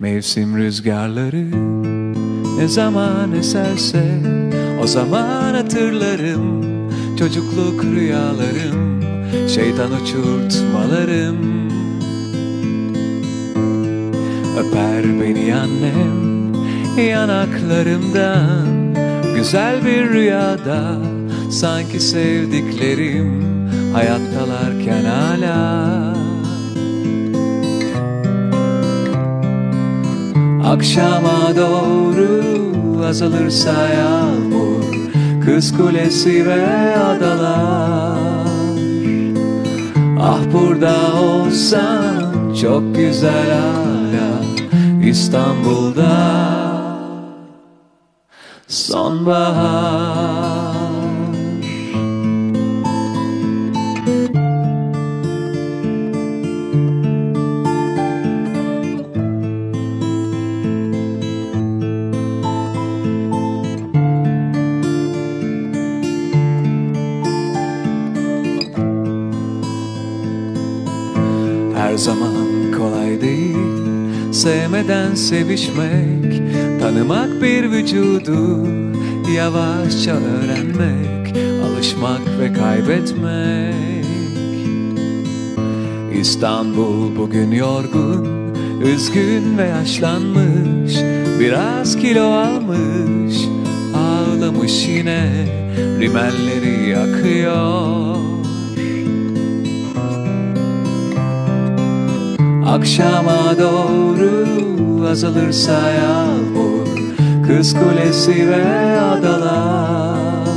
Mevsim rüzgarları ne zaman eserse o zaman hatırlarım çocukluk rüyalarım şeytan uçurtmalarım. Öper beni annem yanaklarımdan güzel bir rüyada sanki sevdiklerim hayattalarken Akşama doğru azalırsa yağmur Kız kulesi ve adalar. Ah burada olsan çok güzel hala İstanbul'da. Sonbahar zaman kolay değil. Sevmeden sevişmek Tanımak bir vücudu Yavaşça öğrenmek Alışmak ve kaybetmek. İstanbul bugün yorgun Üzgün ve yaşlanmış Biraz kilo almış Ağlamış yine Rimelleri yakıyor Akşama doğru azalırsa yağmur Kız kulesi ve adalar.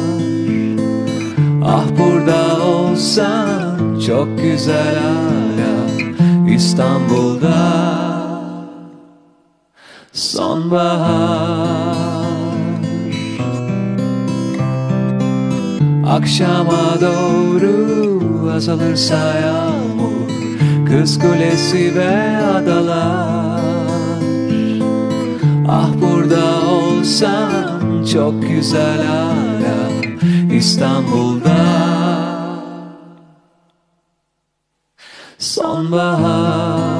Ah burada olsan çok güzel hala İstanbul'da. Sonbahar. Akşama doğru azalırsa yağmur Kız kulesi ve adalar. Ah burada olsan çok güzel hala İstanbul'da. Sonbahar